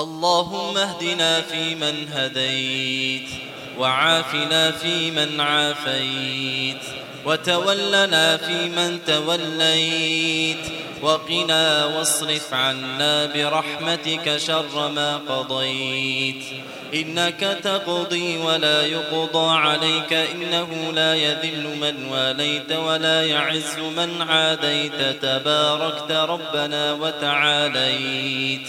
اللهم اهدنا فيمن هديت وعافنا فيمن عافيت وتولنا فيمن توليت وقنا واصرف عنا برحمتك شر ما قضيت إنك تقضي ولا يقضى عليك إنه لا يذل من واليت ولا يعز من عاديت تباركت ربنا وتعاليت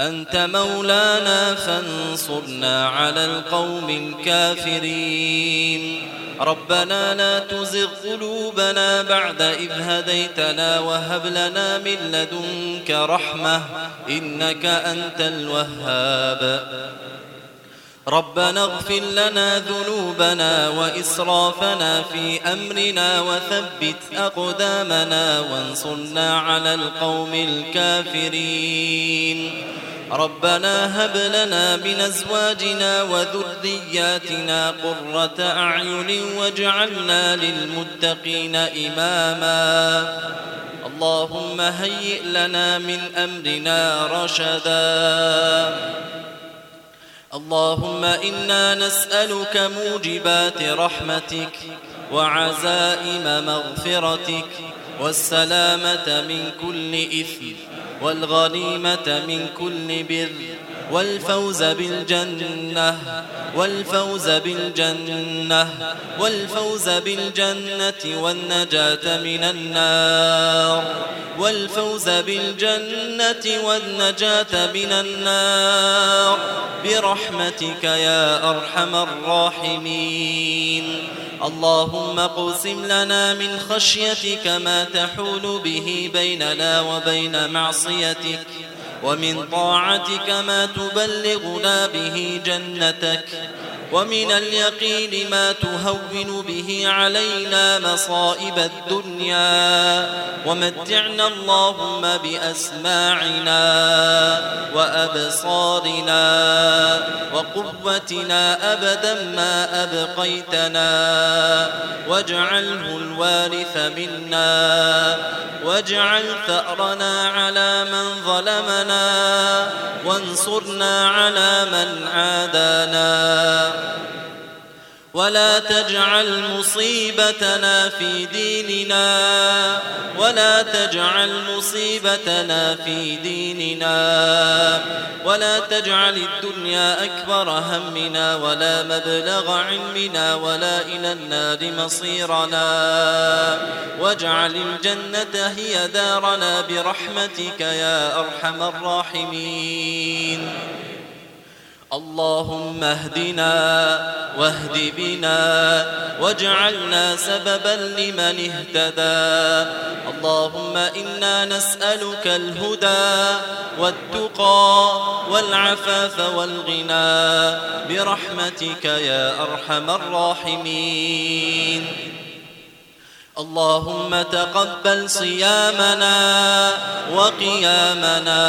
أنت مولانا فانصرنا على القوم الكافرين. ربنا لا تزغ قلوبنا بعد إذ هديتنا وهب لنا من لدنك رحمة إنك أنت الوهاب. ربنا اغفر لنا ذنوبنا وإسرافنا في أمرنا وثبت أقدامنا وانصرنا على القوم الكافرين. ربنا هب لنا من أزواجنا وذرياتنا قرة أعين واجعلنا للمتقين إماما. اللهم هيئ لنا من أمرنا رشدا. اللهم إنا نسألك موجبات رحمتك وعزائم مغفرتك والسلامة من كل إثم. والغنيمة من كل بر. والفوز بالجنة والفوز بالجنة والفوز بالجنة والنجاة من النار والفوز بالجنة والنجاة من النار. برحمتك يا أرحم الراحمين. اللهم اقسم لنا من خشيتك ما تحول به بيننا وبين معصيتك. ومن طاعتك ما تبلغنا به جنتك. ومن اليقين ما تهون به علينا مصائب الدنيا ومتعنا اللهم بأسماعنا وأبصارنا وقوتنا أبدا ما أبقيتنا واجعله الوارث منا واجعل ثأرنا على من ظلمنا وانصرنا على من عادانا ولا تجعل مصيبتنا في ديننا ولا تجعل مصيبتنا في ديننا ولا تجعل الدنيا أكبر همنا ولا مبلغ علمنا ولا إلى النار مصيرنا. واجعل الجنة هي دارنا برحمتك يا أرحم الراحمين. اللهم اهدنا واهد بنا واجعلنا سببا لمن اهتدى. اللهم إنا نسألك الهدى والتقى والعفاف والغنى. برحمتك يا أرحم الراحمين. اللهم تقبل صيامنا وقيامنا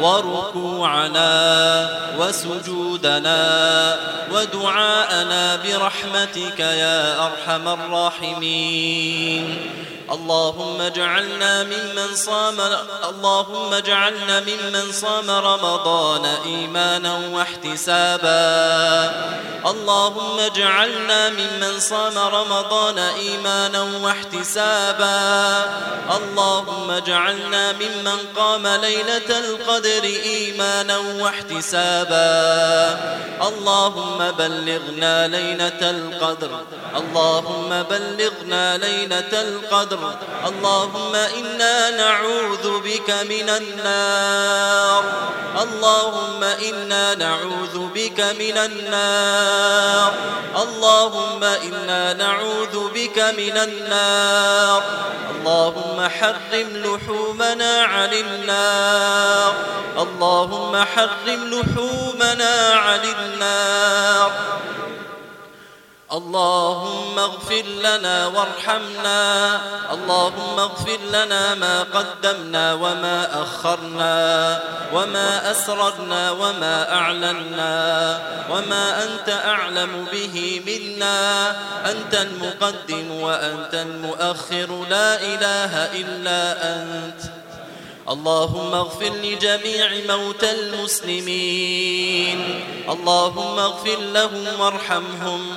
وركوعنا وسجودنا ودعاءنا برحمتك يا أرحم الراحمين. اللهم اجعلنا ممن صام اللهم اجعلنا ممن صام رمضان إيمانا واحتسابا. اللهم اجعلنا ممن صام رمضان إيمانا واحتسابا. اللهم اجعلنا ممن قام ليلة القدر إيمانا واحتسابا. اللهم بلغنا ليلة القدر. اللهم بلغنا ليلة القدر. اللهم إنا نعوذ بك من النار. اللهم إنا نعوذ بك من النار. اللهم إنا نعوذ بك من النار. اللهم حرم لحومنا عن النار. اللهم حرم لحومنا عن النار. اللهم اغفر لنا وارحمنا. اللهم اغفر لنا ما قدمنا وما أخرنا وما أسررنا وما أعلنا وما أنت أعلم به منا. أنت المقدم وأنت المؤخر. لا إله إلا أنت. اللهم اغفر لجميع موتى المسلمين. اللهم اغفر لهم وارحمهم.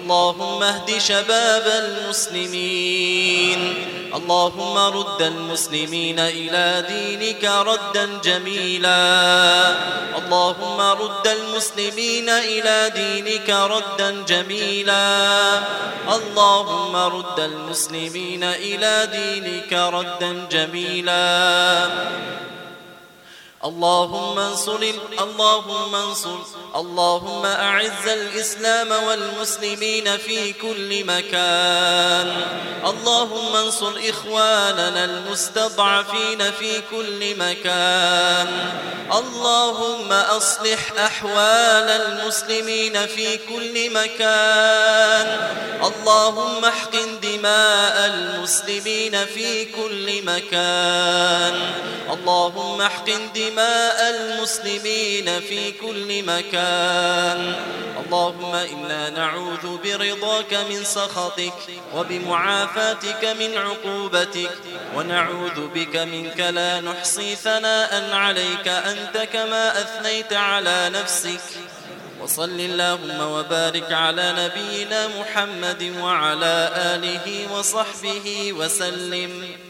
اللهم اهد شباب المسلمين. اللهم رد المسلمين إلى دينك ردا جميلا. اللهم رد المسلمين إلى دينك ردا جميلا. اللهم رد المسلمين إلى دينك ردا جميلا. اللهم انصر اللهم انصر. اللهم أعز الإسلام والمسلمين في كل مكان. اللهم انصر إخواننا المستضعفين في كل مكان. اللهم أصلح أحوال المسلمين في كل مكان. اللهم احقن دماء المسلمين في كل مكان. اللهم احقن دماء المسلمين في كل مكان. اللهم إنا نعوذ برضاك من سخطك وبمعافاتك من عقوبتك ونعوذ بك منك لا نحصي ثناء عليك أنت كما أثنيت على نفسك. وصل اللهم وبارك على نبينا محمد وعلى آله وصحبه وسلم.